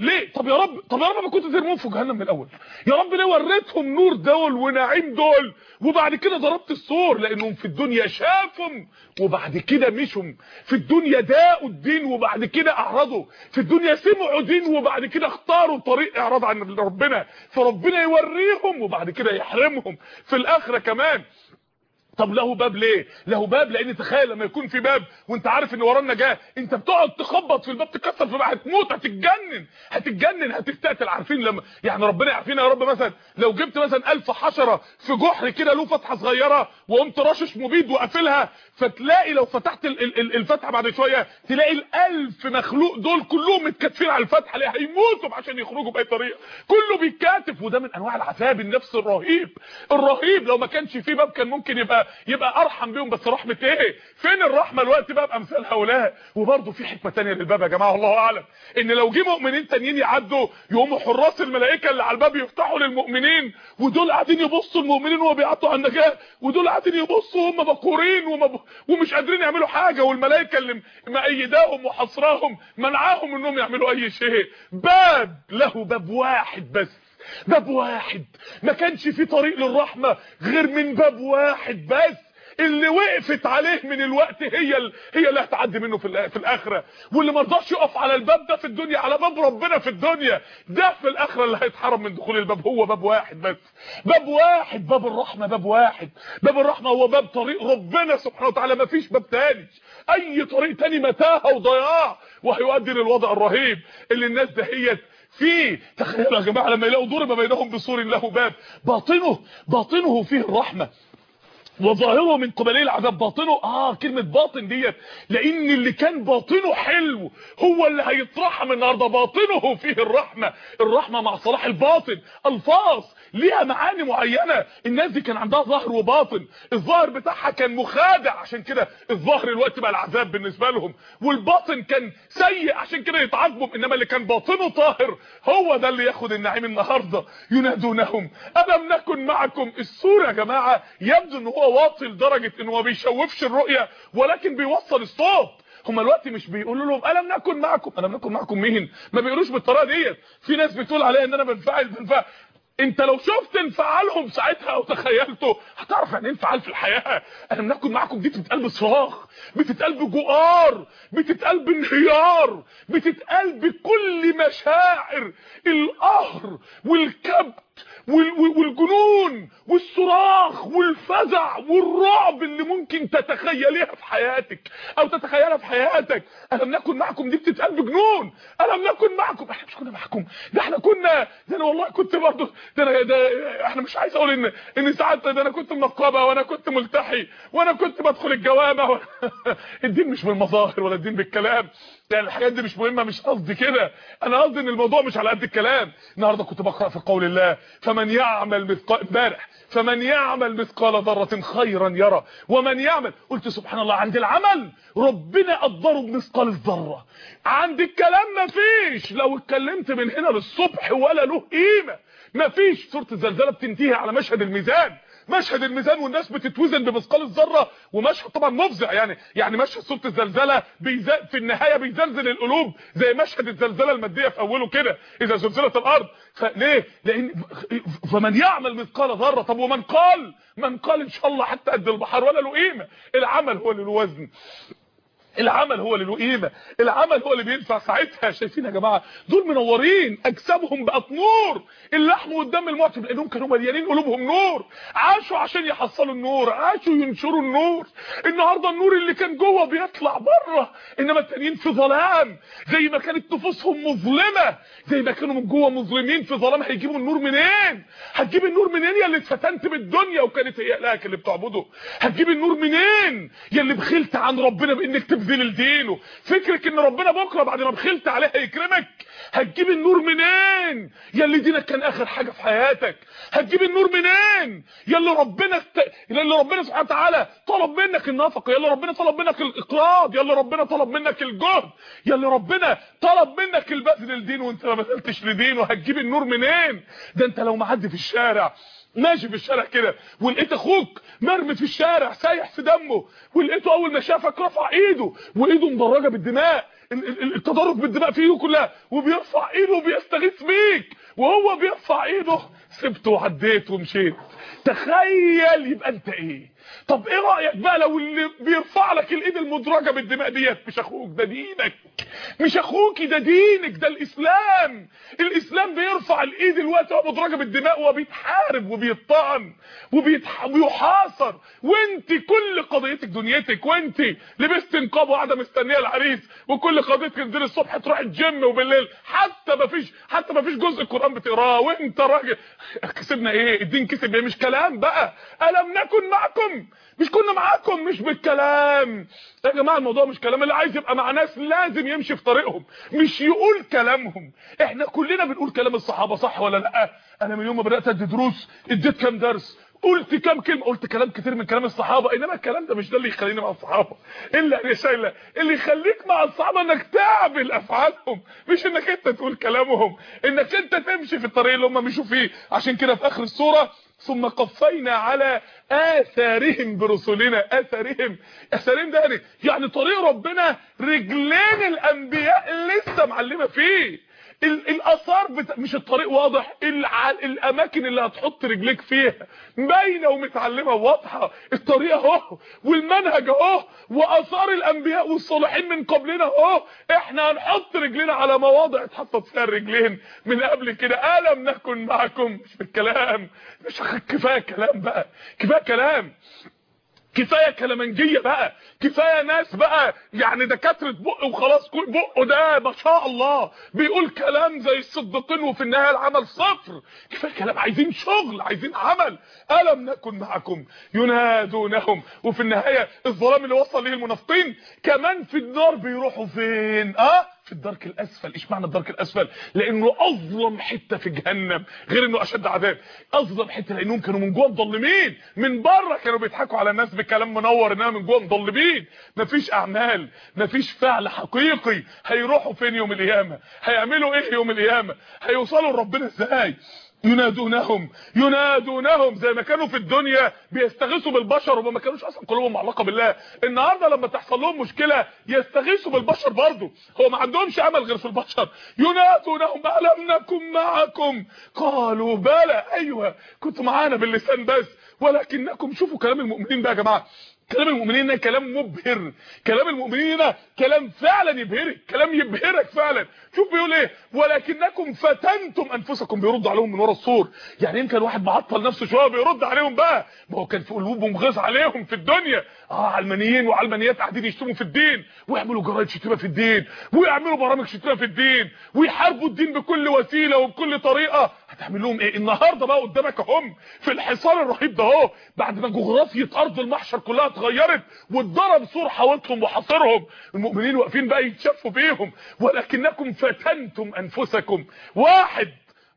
ليه؟ طب يا رب طب يا رب ما كنت ترموهم في جهنم من الأول. يا رب ليه وريتهم نور دول ونعيم دول؟ وبعد كده ضربت السور لأنهم في الدنيا شافهم وبعد كده مشوا في الدنيا داقوا الدين وبعد كده أعرضوا. في الدنيا سمعوا دين وبعد كده اختاروا طريق إعراض عن ربنا. فربنا يوريهم وبعد كده يحرمهم. في الآخرة كمان طب له باب ليه؟ له باب لأن تخيل لما يكون في باب وانت عارف إن وراه النجاه انت بتقعد تخبط في الباب تكسر في الباب هتموت هتتجنن هتتجنن هتستقتل عارفين لما يعني ربنا يعافينا يا رب. مثلا لو جبت مثلا 1000 حشرة في جحر كده له فتحة صغيرة وقمت رشش مبيد وقافلها فتلاقي لو فتحت ال- ال- ال- الفتحة بعد شوية تلاقي ال1000 مخلوق دول كلهم متكاتفين على الفتحة ليه هيموتوا عشان يخرجوا بأي طريقة. كله بيتكاتف وده من أنواع العذاب النفس الرهيب. الرهيب لو ما كانش في باب كان ممكن يبقى يبقى أرحم بيهم بس رحمة إيه؟ فين الرحمة الوقت بقى بأمثال هؤلاء؟ وبرضه في حكمة تانية للباب يا جماعة الله أعلم إن لو جه مؤمنين تانيين يعدوا يقوموا حراس الملائكة اللي على الباب يفتحوا للمؤمنين ودول قاعدين يبصوا المؤمنين وهو بيعطوا على النجاه ودول قاعدين يبصوا هم مقهورين ومب... ومش قادرين يعملوا حاجة والملائكة اللي مأيداهم وحصراهم منعاهم إنهم يعملوا أي شيء. باب له باب واحد بس. باب واحد. ما كانش في طريق للرحمة غير من باب واحد بس. اللي وقفت عليه من الوقت هي ال... هي اللي هتعدي منه في, في الآخرة. واللي ما رضاش يقف على الباب ده في الدنيا على باب ربنا في الدنيا ده في الآخرة اللي هيتحرم من دخول الباب. هو باب واحد بس. باب واحد باب الرحمة باب واحد. باب الرحمة هو باب طريق ربنا سبحانه وتعالى. ما فيش باب تاني. أي طريق تاني متاهة وضياع وهيؤدي للوضع الرهيب اللي الناس دهيت فيه تخيلوا يا جماعة لما يلاقوا ضرب بينهم بسور له باب. باطنه باطنه فيه الرحمة. وظاهره من قبلي العذاب باطنه. آه كلمة باطن ديت لأن اللي كان باطنه حلو هو اللي هيترحم النهارده. باطنه فيه الرحمة. الرحمة مع صلاح الباطن. الفاظ ليها معاني معينة. الناس دي كان عندها ظاهر وباطن. الظاهر بتاعها كان مخادع عشان كده الظاهر الوقت بقى العذاب بالنسبة لهم. والباطن كان سيء عشان كده يتعاقبوا. إنما اللي كان باطنه طاهر هو ده اللي ياخد النعيم النهارده. ينادونهم ألم نكن معكم؟ السورة يا جماعة يبدو إن هو واطي لدرجه ان هو بيشوفش الرؤية ولكن بيوصل الصوت. هم الوقت مش بيقولوا لهم ألم نكن معكم؟ ألم نكن معكم مين؟ ما بيقولوش بالطريقة ديت. في ناس بتقول عليا إن أنا بنفعل بنفعل. أنت لو شفت انفعالهم ساعتها أو تخيلته هتعرف يعني إيه انفعال في الحياة؟ أنا بناكل معاكم دي بتتقال بصراخ. بتتقال بجؤار. بتتقال بانهيار. بتتقال بكل مشاعر. القهر والكبت وال- وال- والجنون والصراخ والفزع والرعب اللي ممكن تتخيليها في حياتك أو تتخيلها في حياتك. ألم نكن معكم؟ دي بتتقال بجنون. ألم نكن معكم؟ إحنا مش كنا معكم. ده إحنا كنا ده أنا والله كنت برضه ده أنا ده إحنا مش عايز أقول إن إن ساعات ده أنا كنت منقبة وأنا كنت ملتحي وأنا كنت بدخل الجوامع و... الدين مش بالمظاهر ولا الدين بالكلام. يعني الحاجات دي مش مهمة مش قصدي كده. أنا قصدي إن الموضوع مش على قد الكلام. النهارده كنت بقرأ في قول الله فمن يعمل مثقال امبارح فمن يعمل مثقال ذره خيرا يرى ومن يعمل. قلت سبحان الله عند العمل ربنا قدره بمثقال الذرة. عند الكلام مفيش لو اتكلمت من هنا للصبح ولا له قيمة. مفيش سوره الزلزلة بتنتهي على مشهد الميزان. مشهد الميزان والناس بتتوزن بمثقال الذرة ومشهد طبعا مفزع يعني يعني مشهد سوره الزلزلة. في النهاية بيزلزل القلوب زي مشهد الزلزلة المادية في أوله كده إذا زلزلت الأرض. فليه لأن فمن يعمل مثقال ذرة طب ومن قال؟ من قال إن شاء الله حتى قد البحر ولا له قيمة. العمل هو اللي له وزن العمل هو اللي له قيمة. العمل هو اللي بينفع ساعتها. شايفين يا جماعة؟ دول منورين. أجسامهم بقت نور. اللحم والدم المعتم لأنهم كانوا مليانين قلوبهم نور. عاشوا عشان يحصلوا النور. عاشوا ينشروا النور. النهارده النور اللي كان جوه بيطلع بره. إنما التانيين في ظلام. زي ما كانت نفوسهم مظلمة. زي ما كانوا من جوه مظلمين في ظلام. هيجيبوا النور منين؟ هتجيب النور منين يا اللي اتفتنت بالدنيا وكانت هي لك اللي بتعبده؟ هتجيب النور منين يا اللي بخلت عن ربنا بإنك تبذل لدينه فكرك إن ربنا بكرة بعد ما بخلت عليه هيكرمك هتجيب النور منين؟ يا اللي دينك كان آخر حاجة في حياتك. هتجيب النور منين؟ يا اللي ربنا. يا اللي ربنا سبحانه وتعالى طلب منك النفقة. يا اللي ربنا طلب منك الإقراض. يا اللي ربنا طلب منك الجهد. يا اللي ربنا طلب منك البذل لدينه وانت ما بذلتش لدينه هتجيب النور منين؟ ده انت لو معدي في الشارع ماشي في الشارع كده ولقيت أخوك مرمي في الشارع سايح في دمه ولقيته اول ما شافك رفع ايده وايده مدرجة بالدماء التدرج بالدماء في ايده كلها وبيرفع ايده وبيستغيث بيك وهو بيرفع ايده سبته وعديت ومشيت. تخيل يبقى انت إيه؟ طب إيه رأيك بقى لو اللي بيرفع لك الايد المدرجة بالدماء ديت؟ مش أخوك ده دينك. مش أخوك ده دينك ده الإسلام. الإسلام بيرفع الإيد وهو مدرجة بالدماء وبيتحارب وبيطعن وبيحاصر. وانت كل قضيتك دنيتك وانت لبست نقاب وقاعدة مستنية العريس وكل قضيتك تنزل الصبح تروح الجيم وبالليل. حتى ما فيش حتى ما فيش جزء القرآن بتقراه. وانت راجل كسبنا إيه؟ الدين كسب إيه؟ مش كلام بقى. ألم نكن معكم؟ مش كنا معاكم مش بالكلام. يا جماعة الموضوع مش كلام. اللي عايز يبقى مع ناس لازم يمشي في طريقهم مش يقول كلامهم. إحنا كلنا بنقول كلام الصحابة صح ولا لأ؟ أنا من يوم ما بدأت أدي دروس اديت كام درس. قلت كام كلمة قلت كلام كتير من كلام الصحابة إنما الكلام ده مش ده اللي يخليني مع الصحابة. إلا يا شايله اللي يخليك مع الصحابة إنك تعمل أفعالهم مش إنك أنت تقول كلامهم إنك أنت تمشي في الطريق اللي هم مشوا فيه. عشان كده في آخر السورة ثم قفينا على آثارهم برسلنا. آثارهم آثارهم ده يعني يعني طريق ربنا رجلين الأنبياء لسه معلمة فيه. الآثار بت... مش الطريق واضح الع... الأماكن اللي هتحط رجليك فيها. باينة ومتعلمة واضحة. الطريق أهو والمنهج أهو وآثار الأنبياء والصالحين من قبلنا أهو. إحنا هنحط رجلنا على مواضع اتحطت فيها الرجلين من قبل كده. ألم نكن معكم؟ مش بالكلام. مش كفاية كلام بقى. كفاية كلام. كفاية كلامنجية بقى. كفاية ناس بقى يعني دكاترة بق وخلاص كل بقه ده ما شاء الله. بيقول كلام زي الصديقين وفي النهاية العمل صفر. كفاية كلام. عايزين شغل عايزين عمل. ألم نكن معكم؟ ينادونهم. وفي النهاية الظلام اللي وصل ليه المنافقين كمان في النار بيروحوا فين؟ آه؟ في الدرك الأسفل. إيش معنى الدرك الأسفل؟ لأنه أظلم حتة في جهنم غير إنه أشد عذاب. أظلم حتة لأنهم كانوا من جوه مظلمين. من بره كانوا بيضحكوا على الناس بكلام منور إنها من جوه مظلمين. مفيش أعمال مفيش فعل حقيقي. هيروحوا فين يوم القيامة؟ هيعملوا إيه يوم القيامة؟ هيوصلوا لربنا إزاي؟ ينادونهم ينادونهم زي ما كانوا في الدنيا بيستغيثوا بالبشر وما كانوش أصلا قلوبهم معلقة بالله. النهارده لما تحصل لهم مشكلة يستغيثوا بالبشر برضه هو ما عندهمش امل غير في البشر. ينادونهم الم نكن معكم. قالوا بلى أيوه كنتوا معانا باللسان بس. ولكنكم شوفوا كلام المؤمنين بقى يا جماعة. كلام المؤمنين كلام مبهر. كلام المؤمنين كلام فعلا يبهرك. كلام يبهرك فعلا. شوف بيقول إيه؟ ولكنكم فتنتم أنفسكم بيرد عليهم من ورا السور. يعني يمكن واحد معطل نفسه شوية بيرد عليهم بقى. ما هو كان في قلوبهم غيظ عليهم في الدنيا. آه علمانيين وعلمانيات قاعدين يشتموا في الدين. ويعملوا جرايد شتيمة في الدين. ويعملوا برامج شتيمة في الدين. ويحاربوا الدين بكل وسيلة وبكل طريقة. هتعمل لهم إيه؟ النهارده بقى قدامك هم في الحصار الرهيب ده أهو. بعد ما جغرافية أرض المحشر كلها اتغيرت واتضرب سور حوالتهم وحاصرهم المؤمنين واقفين بقى يتشفوا بيهم. ولكنكم فتنتم أنفسكم. واحد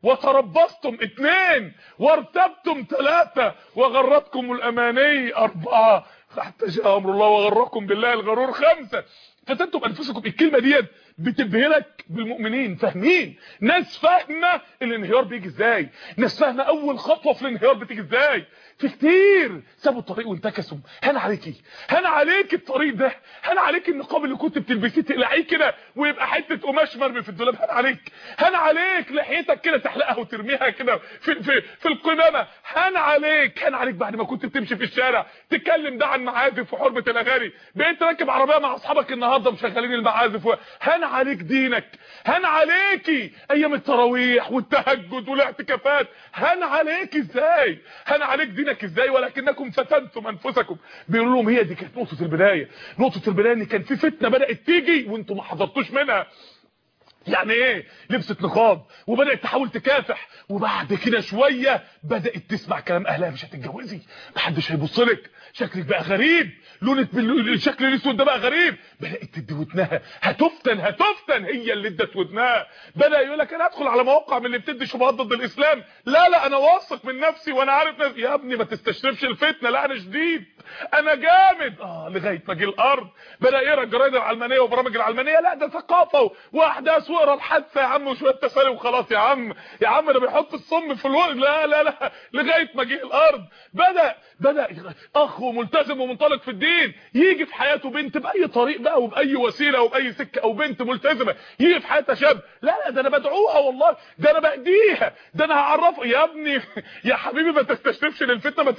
وتربصتم. اثنين وارتبتم. ثلاثة وغرتكم الأماني. أربعة حتى جاء أمر الله وغركم بالله الغرور. خمسة فتنتم أنفسكم. الكلمة ديت بتبهرك بالمؤمنين. فاهمين؟ ناس فاهمة الانهيار بيجي إزاي. ناس فاهمة أول خطوة في الانهيار بتيجي إزاي. في كتير. سابوا الطريق وانتكسوا. هان عليكي. هان عليك الطريق ده. هان عليك النقاب اللي كنت بتلبسيه تقلعيه كده ويبقى حتة قماش مرمي في الدولاب. هان عليك. هان عليك. لحيتك كده تحلقها وترميها كده في في في القمامة. هان عليك. هان عليك بعد ما كنت بتمشي في الشارع. تتكلم ده عن معازف وحرمة الأغاني. بقيت راكب عربية مع أصحابك النهارده مشغلين المعازف هان عليك دينك هان عليكي أيام التراويح والتهجد والاعتكافات هان عليك إزاي؟ هان عليك دينك إزاي؟ ولكنكم فتنتم أنفسكم. بيقولوا لهم هي دي كانت نقطة البداية. نقطة البداية إن كان في فتنة بدأت تيجي وأنتم ما حضرتوش منها. يعني إيه؟ لبست نقاب وبدأت تحاول تكافح وبعد كده شوية بدأت تسمع كلام أهلها مش هتتجوزي محدش هيبص لك شكلك بقى غريب لونك الشكل الأسود ده بقى غريب. بدأت تدي ودنها هتفتن هتفتن هي اللي ادت ودنها. بدأ يقول لك أنا ادخل على مواقع من اللي بتدي شبهات ضد الإسلام. لا لا أنا واثق من نفسي وأنا عارف نفسي. يا ابني ما تستشرفش الفتنة لا أنا شديد. أنا جامد. آه لغاية ما جه الأرض. بدأ يقرأ الجرايد العلمانية وبرامج العلمانية. لا ده ثقافة وأحداث واقرا الحادثة يا عم وشوية تسالي وخلاص يا عم. يا عم ده بيحط الصم في الورق لا لا لا لغاية ما جه الأرض. بدأ بدأ أخ وملتزم ومنطلق في الدين. يجي في حياته بنت بأي طريق بقى وبأي وسيلة وبأي سكة أو بنت ملتزمة. يجي في حياتها شاب. لا لا ده أنا بدعوها والله. ده أنا باهديها ده أنا هعرفها. يا ابني يا حبيبي ما تستشرفش للفتنة ما